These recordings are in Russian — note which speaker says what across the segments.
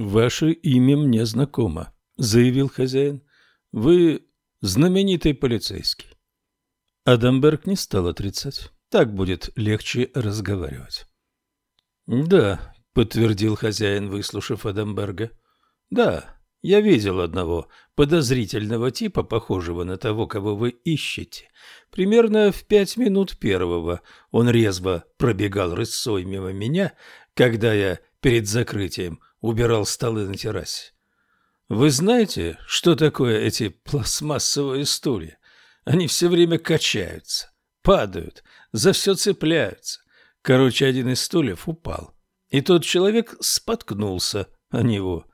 Speaker 1: «Ваше имя мне знакомо», — заявил хозяин. «Вы знаменитый полицейский». Адамберг не стал отрицать. Так будет легче разговаривать. «Да», — подтвердил хозяин, выслушав Адамберга. «Да, я видел одного подозрительного типа, похожего на того, кого вы ищете. Примерно в пять минут первого он резво пробегал рысцой мимо меня, когда я перед закрытием убирал столы на террасе. Вы знаете, что такое эти пластмассовые стулья? Они все время качаются, падают, за все цепляются. Короче, один из стульев упал, и тот человек споткнулся о него.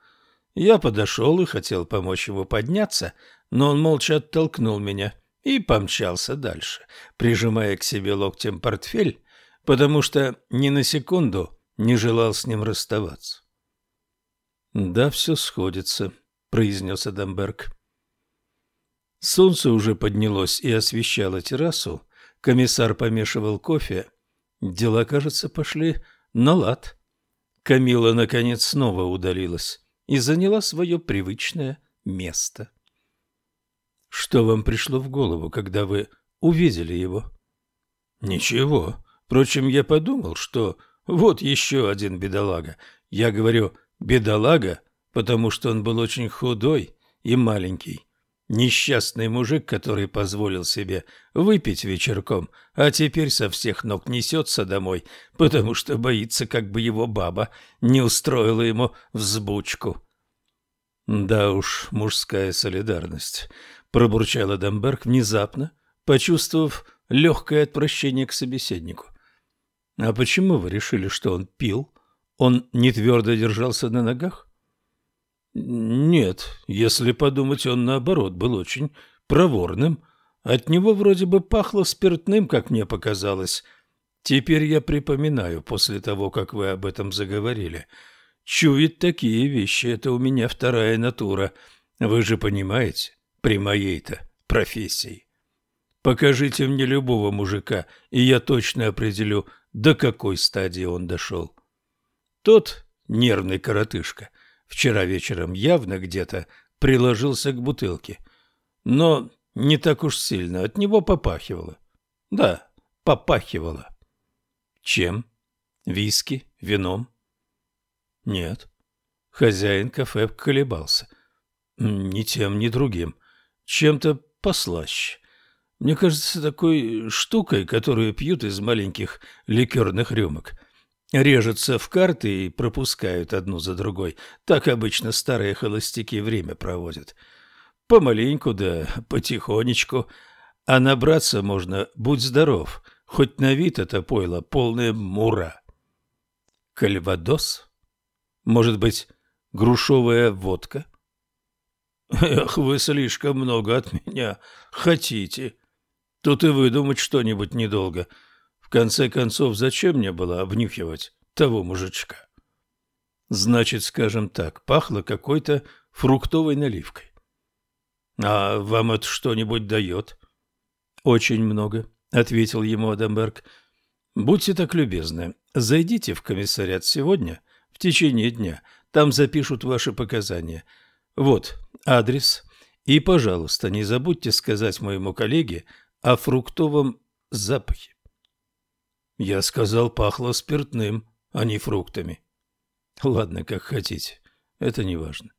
Speaker 1: Я подошел и хотел помочь ему подняться, но он молча оттолкнул меня и помчался дальше, прижимая к себе локтем портфель, потому что ни на секунду не желал с ним расставаться. «Да, все сходится», — произнес Адамберг. Солнце уже поднялось и освещало террасу. Комиссар помешивал кофе. Дела, кажется, пошли на лад. Камила, наконец, снова удалилась и заняла свое привычное место. Что вам пришло в голову, когда вы увидели его? Ничего. Впрочем, я подумал, что вот еще один бедолага. Я говорю «бедолага», потому что он был очень худой и маленький. Несчастный мужик, который позволил себе выпить вечерком, а теперь со всех ног несется домой, потому что боится, как бы его баба не устроила ему взбучку. Да уж, мужская солидарность, пробурчал Адамберг внезапно, почувствовав легкое отвращение к собеседнику. А почему вы решили, что он пил? Он не твердо держался на ногах? Нет, если подумать, он наоборот был очень проворным. От него вроде бы пахло спиртным, как мне показалось. Теперь я припоминаю, после того, как вы об этом заговорили. Чует такие вещи, это у меня вторая натура. Вы же понимаете, при моей-то профессии. Покажите мне любого мужика, и я точно определю, до какой стадии он дошел. Тот нервный коротышка — вчера вечером явно где-то приложился к бутылке. Но не так уж сильно, от него попахивало. Да, попахивало. Чем? Виски? Вином? Нет. Хозяин кафе колебался. Ни тем, ни другим. Чем-то послаще. Мне кажется, такой штукой, которую пьют из маленьких ликерных рюмок – режутся в карты и пропускают одну за другой. Так обычно старые холостяки время проводят. Помаленьку да потихонечку. А набраться можно, будь здоров, хоть на вид это пойло полное мура. Кальвадос? Может быть, грушовая водка? Эх, вы слишком много от меня хотите. Тут и выдумать что-нибудь недолго — в конце концов, зачем мне было обнюхивать того мужичка? Значит, скажем так, пахло какой-то фруктовой наливкой. А вам это что-нибудь дает? Очень много, ответил ему Адамберг. Будьте так любезны, зайдите в комиссариат сегодня в течение дня. Там запишут ваши показания. Вот адрес. И, пожалуйста, не забудьте сказать моему коллеге о фруктовом запахе. Я сказал, пахло спиртным, а не фруктами. Ладно, как хотите, это не важно.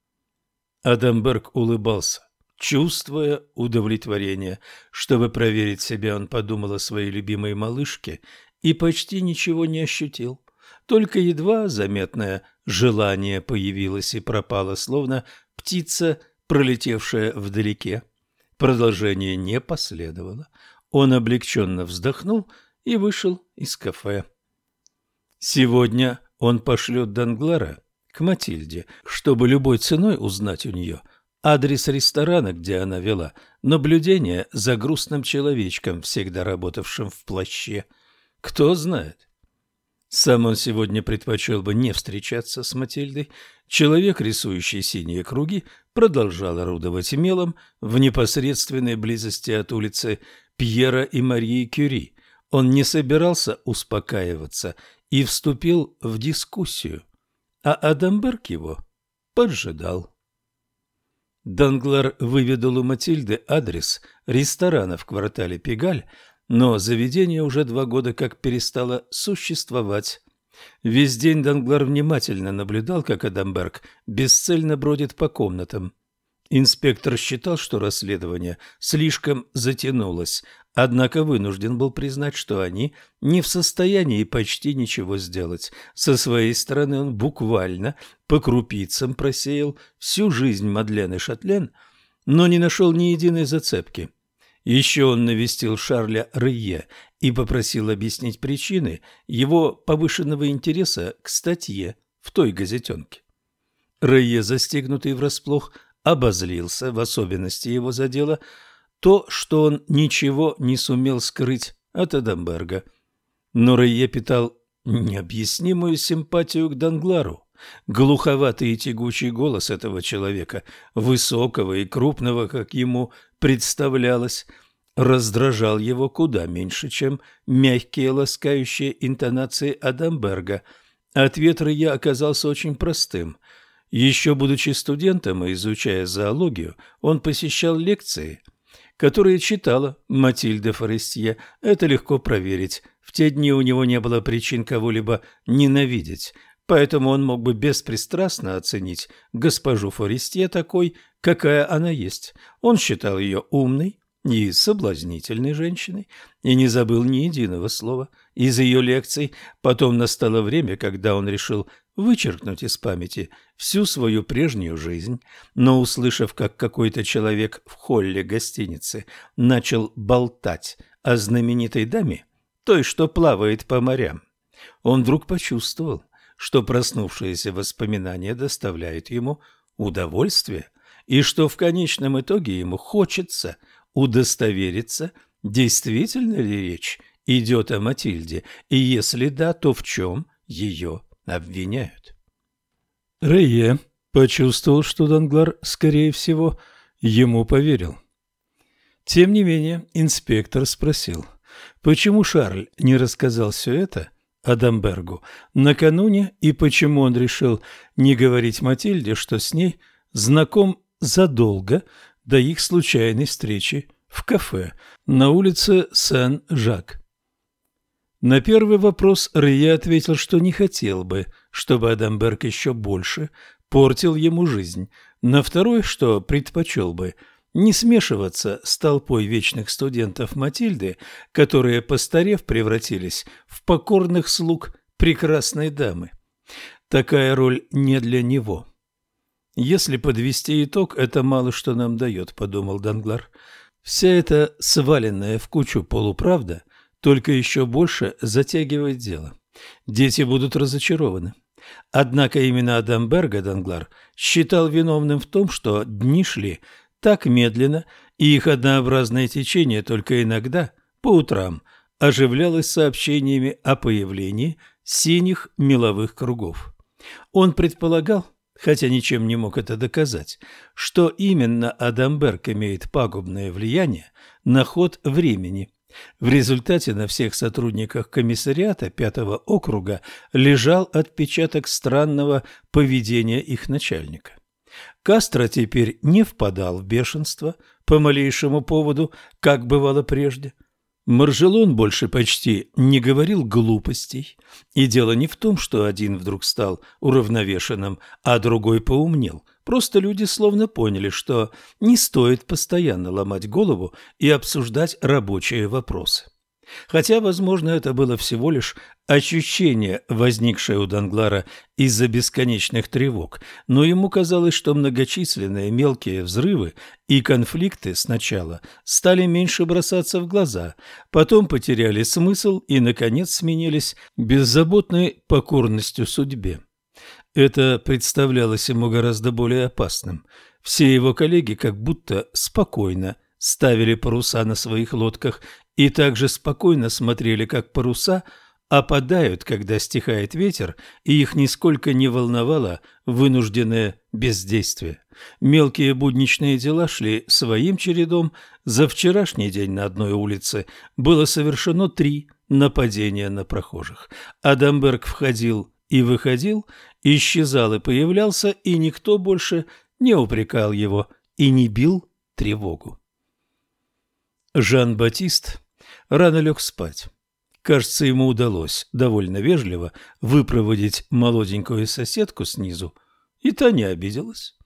Speaker 1: Адамберг улыбался, чувствуя удовлетворение. Чтобы проверить себя, он подумал о своей любимой малышке и почти ничего не ощутил. Только едва заметное желание появилось и пропало, словно птица, пролетевшая вдалеке. Продолжение не последовало. Он облегченно вздохнул и вышел из кафе. Сегодня он пошлет Данглара к Матильде, чтобы любой ценой узнать у нее адрес ресторана, где она вела наблюдение за грустным человечком, всегда работавшим в плаще. Кто знает. Сам он сегодня предпочел бы не встречаться с Матильдой. Человек, рисующий синие круги, продолжал орудовать мелом в непосредственной близости от улицы Пьера и Марии Кюри, он не собирался успокаиваться и вступил в дискуссию, а Адамберг его поджидал. Данглар выведал у Матильды адрес ресторана в квартале Пегаль, но заведение уже два года как перестало существовать. Весь день Данглар внимательно наблюдал, как Адамберг бесцельно бродит по комнатам. Инспектор считал, что расследование слишком затянулось, однако вынужден был признать, что они не в состоянии почти ничего сделать. Со своей стороны он буквально по крупицам просеял всю жизнь Мадлены Шатлен, но не нашел ни единой зацепки. Еще он навестил Шарля Рые и попросил объяснить причины его повышенного интереса к статье в той газетенке. Рые, застегнутый врасплох, обозлился, в особенности его задело то, что он ничего не сумел скрыть от Адамберга. Но Рейе питал необъяснимую симпатию к Данглару. Глуховатый и тягучий голос этого человека, высокого и крупного, как ему представлялось, раздражал его куда меньше, чем мягкие ласкающие интонации Адамберга. Ответ Рия оказался очень простым – еще будучи студентом и изучая зоологию, он посещал лекции, которые читала Матильда Форестье. Это легко проверить. В те дни у него не было причин кого-либо ненавидеть, поэтому он мог бы беспристрастно оценить госпожу Форестье такой, какая она есть. Он считал ее умной, и соблазнительной женщиной, и не забыл ни единого слова из ее лекций. Потом настало время, когда он решил вычеркнуть из памяти всю свою прежнюю жизнь, но, услышав, как какой-то человек в холле гостиницы начал болтать о знаменитой даме, той, что плавает по морям, он вдруг почувствовал, что проснувшиеся воспоминания доставляют ему удовольствие, и что в конечном итоге ему хочется удостовериться, действительно ли речь идет о Матильде, и если да, то в чем ее обвиняют. Рее почувствовал, что Данглар, скорее всего, ему поверил. Тем не менее, инспектор спросил, почему Шарль не рассказал все это Адамбергу накануне и почему он решил не говорить Матильде, что с ней знаком задолго до их случайной встречи в кафе на улице Сен-Жак. На первый вопрос Рыя ответил, что не хотел бы, чтобы Адамберг еще больше портил ему жизнь. На второй, что предпочел бы не смешиваться с толпой вечных студентов Матильды, которые, постарев, превратились в покорных слуг прекрасной дамы. Такая роль не для него. «Если подвести итог, это мало что нам дает», — подумал Данглар. «Вся эта сваленная в кучу полуправда только еще больше затягивает дело. Дети будут разочарованы. Однако именно Адамберга Данглар считал виновным в том, что дни шли так медленно, и их однообразное течение только иногда, по утрам, оживлялось сообщениями о появлении синих меловых кругов. Он предполагал, хотя ничем не мог это доказать, что именно Адамберг имеет пагубное влияние на ход времени – в результате на всех сотрудниках комиссариата пятого округа лежал отпечаток странного поведения их начальника. Кастро теперь не впадал в бешенство по малейшему поводу, как бывало прежде. Маржелон больше почти не говорил глупостей, и дело не в том, что один вдруг стал уравновешенным, а другой поумнел – Просто люди словно поняли, что не стоит постоянно ломать голову и обсуждать рабочие вопросы. Хотя, возможно, это было всего лишь ощущение, возникшее у Данглара из-за бесконечных тревог, но ему казалось, что многочисленные мелкие взрывы и конфликты сначала стали меньше бросаться в глаза, потом потеряли смысл и, наконец, сменились беззаботной покорностью судьбе. Это представлялось ему гораздо более опасным. Все его коллеги как будто спокойно ставили паруса на своих лодках и также спокойно смотрели, как паруса опадают, когда стихает ветер, и их нисколько не волновало вынужденное бездействие. Мелкие будничные дела шли своим чередом. За вчерашний день на одной улице было совершено три нападения на прохожих. Адамберг входил и выходил, исчезал и появлялся, и никто больше не упрекал его и не бил тревогу. Жан-Батист рано лег спать. Кажется, ему удалось довольно вежливо выпроводить молоденькую соседку снизу, и та не обиделась.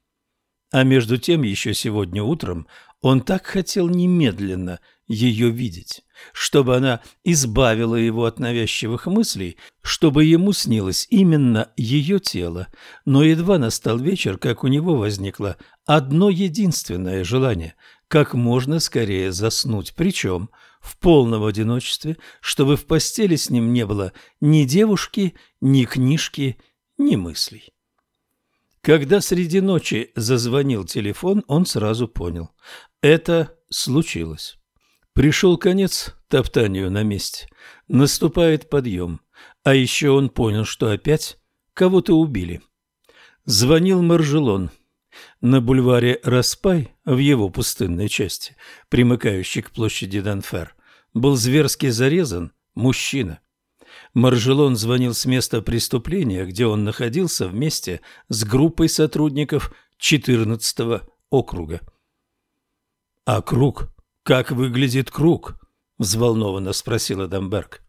Speaker 1: А между тем еще сегодня утром он так хотел немедленно ее видеть, чтобы она избавила его от навязчивых мыслей, чтобы ему снилось именно ее тело. Но едва настал вечер, как у него возникло одно единственное желание – как можно скорее заснуть, причем в полном одиночестве, чтобы в постели с ним не было ни девушки, ни книжки, ни мыслей. Когда среди ночи зазвонил телефон, он сразу понял – это случилось. Пришел конец топтанию на месте. Наступает подъем. А еще он понял, что опять кого-то убили. Звонил Маржелон. На бульваре Распай, в его пустынной части, примыкающей к площади Данфер, был зверски зарезан мужчина. Маржелон звонил с места преступления, где он находился вместе с группой сотрудников 14 округа. А круг «Как выглядит круг?» – взволнованно спросил Адамберг.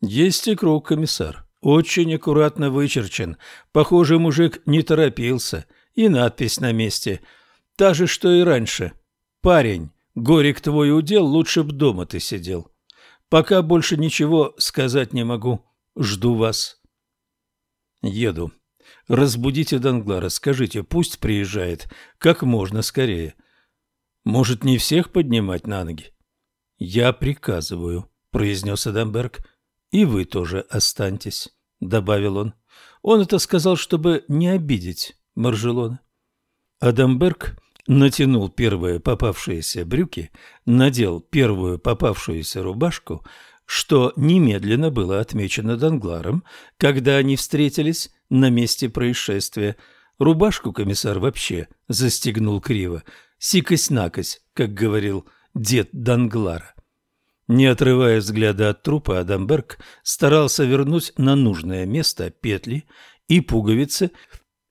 Speaker 1: «Есть и круг, комиссар. Очень аккуратно вычерчен. Похоже, мужик не торопился. И надпись на месте. Та же, что и раньше. Парень, горек твой удел, лучше б дома ты сидел. Пока больше ничего сказать не могу. Жду вас». «Еду. Разбудите Данглара, скажите, пусть приезжает как можно скорее». Может, не всех поднимать на ноги? — Я приказываю, — произнес Адамберг. — И вы тоже останьтесь, — добавил он. Он это сказал, чтобы не обидеть Маржелона. Адамберг натянул первые попавшиеся брюки, надел первую попавшуюся рубашку, что немедленно было отмечено Дангларом, когда они встретились на месте происшествия. Рубашку комиссар вообще застегнул криво, сикость-накость, как говорил дед Данглара. Не отрывая взгляда от трупа, Адамберг старался вернуть на нужное место петли и пуговицы,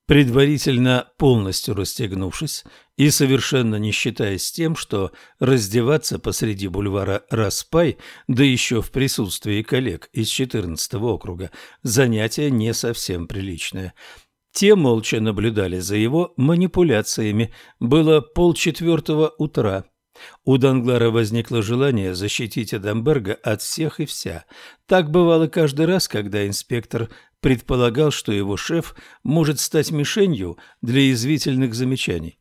Speaker 1: предварительно полностью расстегнувшись и совершенно не считаясь тем, что раздеваться посреди бульвара Распай, да еще в присутствии коллег из 14 округа, занятие не совсем приличное – те молча наблюдали за его манипуляциями. Было полчетвертого утра. У Данглара возникло желание защитить Адамберга от всех и вся. Так бывало каждый раз, когда инспектор предполагал, что его шеф может стать мишенью для язвительных замечаний.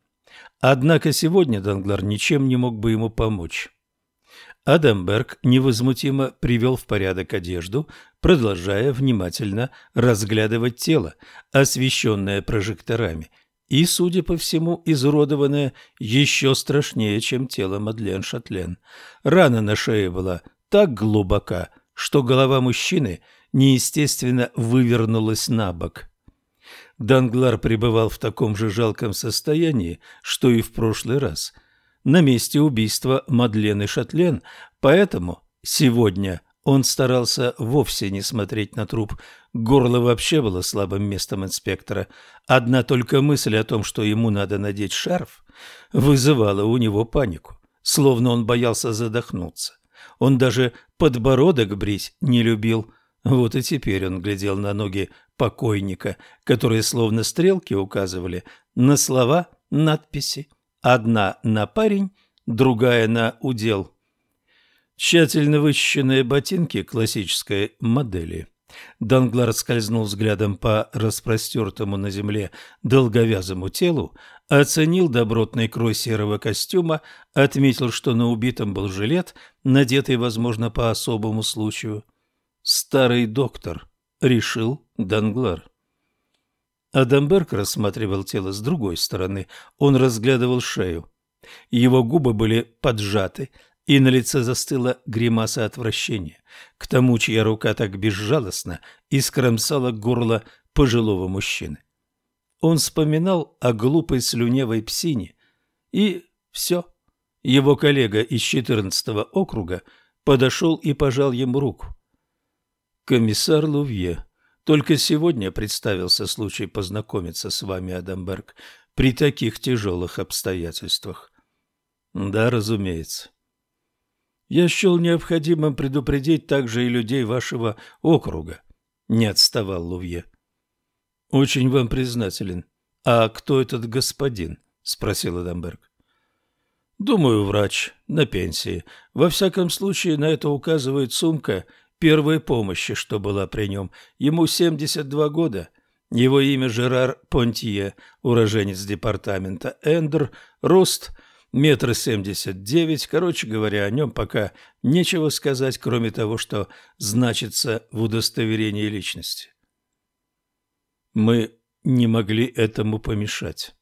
Speaker 1: Однако сегодня Данглар ничем не мог бы ему помочь. Адамберг невозмутимо привел в порядок одежду, продолжая внимательно разглядывать тело, освещенное прожекторами, и, судя по всему, изуродованное еще страшнее, чем тело Мадлен Шатлен. Рана на шее была так глубока, что голова мужчины неестественно вывернулась на бок. Данглар пребывал в таком же жалком состоянии, что и в прошлый раз – на месте убийства Мадлены Шатлен, поэтому сегодня он старался вовсе не смотреть на труп. Горло вообще было слабым местом инспектора. Одна только мысль о том, что ему надо надеть шарф, вызывала у него панику, словно он боялся задохнуться. Он даже подбородок брить не любил. Вот и теперь он глядел на ноги покойника, которые словно стрелки указывали на слова надписи. Одна на парень, другая на удел. Тщательно вычищенные ботинки классической модели. Данглар скользнул взглядом по распростертому на земле долговязому телу, оценил добротный крой серого костюма, отметил, что на убитом был жилет, надетый, возможно, по особому случаю. «Старый доктор», — решил Данглар. Адамберг рассматривал тело с другой стороны. Он разглядывал шею. Его губы были поджаты, и на лице застыла гримаса отвращения. К тому, чья рука так безжалостно искромсала горло пожилого мужчины. Он вспоминал о глупой слюневой псине. И все. Его коллега из 14 округа подошел и пожал ему руку. «Комиссар Лувье», Только сегодня представился случай познакомиться с вами, Адамберг, при таких тяжелых обстоятельствах. Да, разумеется. Я счел необходимым предупредить также и людей вашего округа. Не отставал Лувье. Очень вам признателен. А кто этот господин? Спросил Адамберг. Думаю, врач, на пенсии. Во всяком случае, на это указывает сумка первой помощи, что была при нем. Ему 72 года. Его имя Жерар Понтье, уроженец департамента Эндер, рост метр семьдесят девять. Короче говоря, о нем пока нечего сказать, кроме того, что значится в удостоверении личности. Мы не могли этому помешать,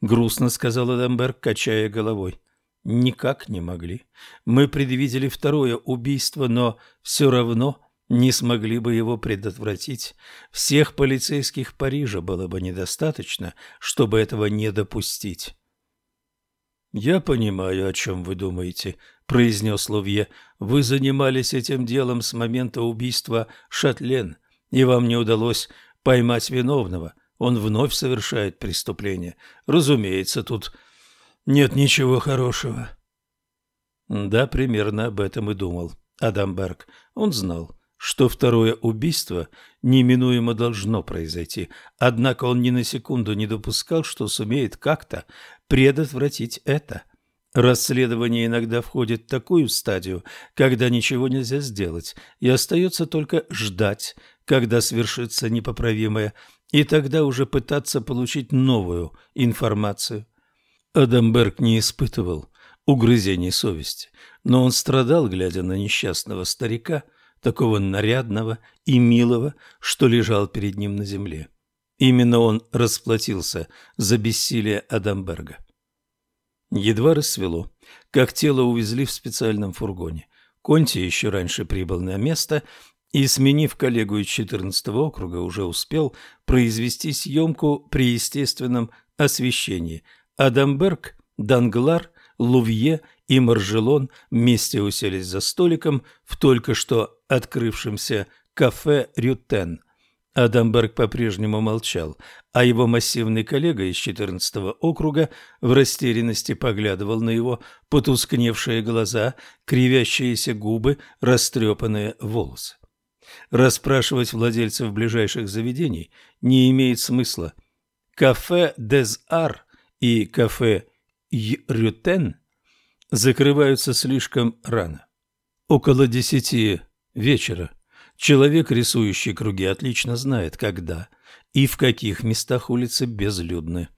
Speaker 1: грустно сказал Эдамберг, качая головой. Никак не могли. Мы предвидели второе убийство, но все равно не смогли бы его предотвратить. Всех полицейских Парижа было бы недостаточно, чтобы этого не допустить. «Я понимаю, о чем вы думаете», — произнес Лувье. «Вы занимались этим делом с момента убийства Шатлен, и вам не удалось поймать виновного. Он вновь совершает преступление. Разумеется, тут нет ничего хорошего». Да, примерно об этом и думал Адамберг. Он знал, что второе убийство неминуемо должно произойти, однако он ни на секунду не допускал, что сумеет как-то предотвратить это. Расследование иногда входит в такую стадию, когда ничего нельзя сделать, и остается только ждать, когда свершится непоправимое, и тогда уже пытаться получить новую информацию. Адамберг не испытывал угрызений совести, но он страдал, глядя на несчастного старика – такого нарядного и милого, что лежал перед ним на земле. Именно он расплатился за бессилие Адамберга. Едва рассвело, как тело увезли в специальном фургоне. Конти еще раньше прибыл на место и, сменив коллегу из 14 округа, уже успел произвести съемку при естественном освещении. Адамберг, Данглар, Лувье и Маржелон вместе уселись за столиком в только что открывшемся кафе «Рютен». Адамберг по-прежнему молчал, а его массивный коллега из 14-го округа в растерянности поглядывал на его потускневшие глаза, кривящиеся губы, растрепанные волосы. Расспрашивать владельцев ближайших заведений не имеет смысла. Кафе «Дез Ар» и кафе «Рютен» закрываются слишком рано. Около десяти вечера. Человек, рисующий круги, отлично знает, когда и в каких местах улицы безлюдны.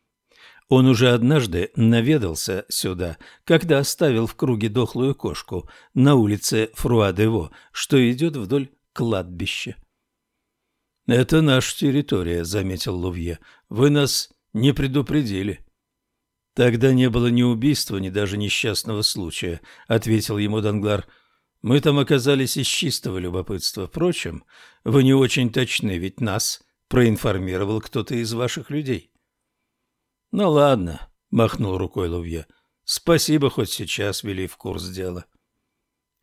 Speaker 1: Он уже однажды наведался сюда, когда оставил в круге дохлую кошку на улице Фруадево, что идет вдоль кладбища. «Это наша территория», — заметил Лувье. «Вы нас не предупредили». «Тогда не было ни убийства, ни даже несчастного случая», — ответил ему Данглар. Мы там оказались из чистого любопытства. Впрочем, вы не очень точны, ведь нас проинформировал кто-то из ваших людей. — Ну ладно, — махнул рукой Лувье. — Спасибо, хоть сейчас вели в курс дела.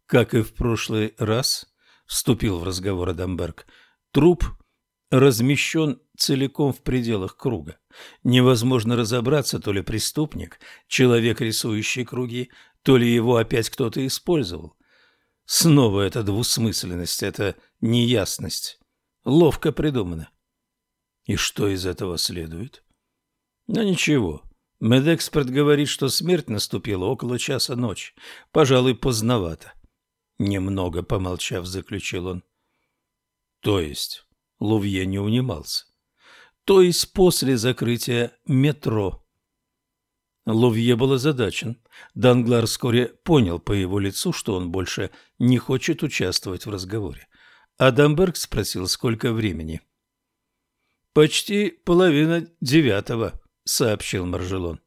Speaker 1: Как и в прошлый раз, — вступил в разговор Адамберг, — труп размещен целиком в пределах круга. Невозможно разобраться, то ли преступник, человек, рисующий круги, то ли его опять кто-то использовал. Снова эта двусмысленность, эта неясность. Ловко придумано. И что из этого следует? Ну ничего. Медэксперт говорит, что смерть наступила около часа ночи. Пожалуй, поздновато. Немного помолчав, заключил он. То есть, Лувье не унимался. То есть после закрытия метро. Ловье был озадачен. Данглар вскоре понял по его лицу, что он больше не хочет участвовать в разговоре. Адамберг спросил, сколько времени. «Почти половина девятого», — сообщил Маржелон.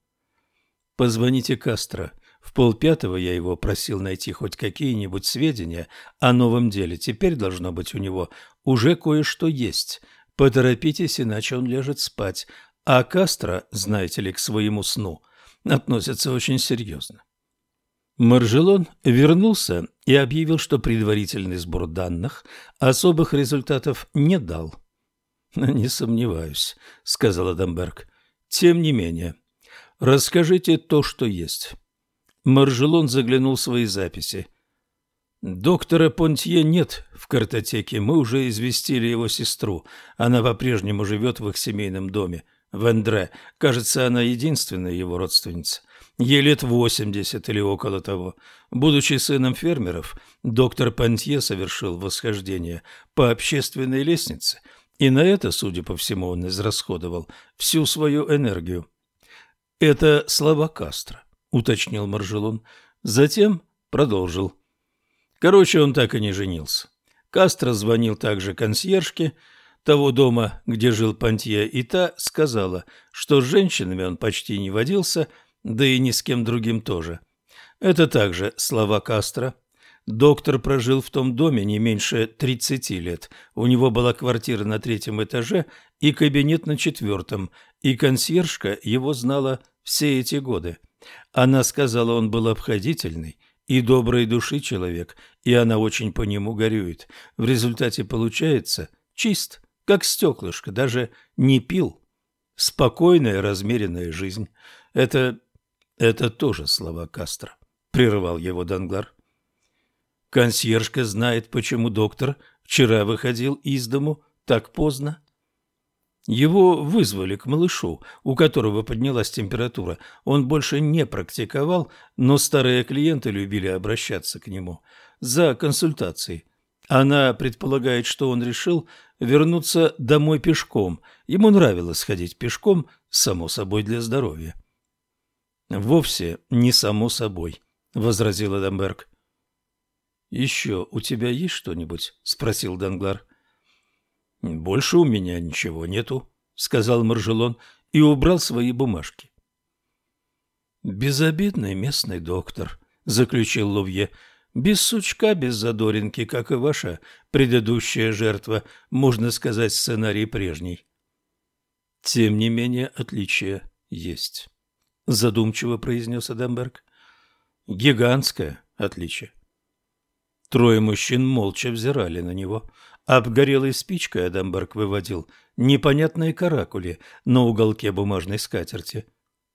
Speaker 1: «Позвоните Кастро. В полпятого я его просил найти хоть какие-нибудь сведения о новом деле. Теперь должно быть у него уже кое-что есть. Поторопитесь, иначе он ляжет спать. А Кастро, знаете ли, к своему сну — относятся очень серьезно. Маржелон вернулся и объявил, что предварительный сбор данных особых результатов не дал. Не сомневаюсь, сказал Адамберг. Тем не менее, расскажите то, что есть. Маржелон заглянул в свои записи. Доктора Понтье нет в картотеке. Мы уже известили его сестру. Она по-прежнему живет в их семейном доме в Эндре. Кажется, она единственная его родственница. Ей лет восемьдесят или около того. Будучи сыном фермеров, доктор Понтье совершил восхождение по общественной лестнице, и на это, судя по всему, он израсходовал всю свою энергию. «Это слова Кастро», — уточнил Маржелон. Затем продолжил. Короче, он так и не женился. Кастро звонил также консьержке, того дома, где жил Пантье, и та сказала, что с женщинами он почти не водился, да и ни с кем другим тоже. Это также слова Кастро. Доктор прожил в том доме не меньше 30 лет. У него была квартира на третьем этаже и кабинет на четвертом, и консьержка его знала все эти годы. Она сказала, он был обходительный и доброй души человек, и она очень по нему горюет. В результате получается чист как стеклышко, даже не пил. Спокойная, размеренная жизнь. Это... это тоже слова Кастро. Прервал его Данглар. Консьержка знает, почему доктор вчера выходил из дому так поздно. Его вызвали к малышу, у которого поднялась температура. Он больше не практиковал, но старые клиенты любили обращаться к нему за консультацией. Она предполагает, что он решил вернуться домой пешком. Ему нравилось ходить пешком, само собой, для здоровья. «Вовсе не само собой», — возразил Адамберг. «Еще у тебя есть что-нибудь?» — спросил Данглар. «Больше у меня ничего нету», — сказал Маржелон и убрал свои бумажки. «Безобидный местный доктор», — заключил Лувье, — без сучка, без задоринки, как и ваша предыдущая жертва, можно сказать, сценарий прежний. Тем не менее, отличия есть, задумчиво произнес Адамберг. Гигантское отличие. Трое мужчин молча взирали на него. Обгорелой спичкой Адамберг выводил непонятные каракули на уголке бумажной скатерти.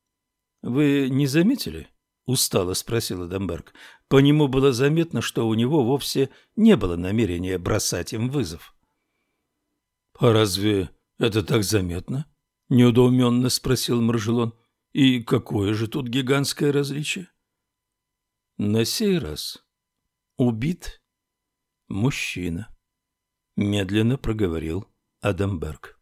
Speaker 1: — Вы не заметили? — устало спросил Адамберг. По нему было заметно, что у него вовсе не было намерения бросать им вызов. — А разве это так заметно? — неудоуменно спросил Маржелон. — И какое же тут гигантское различие? На сей раз убит мужчина, медленно проговорил Адамберг.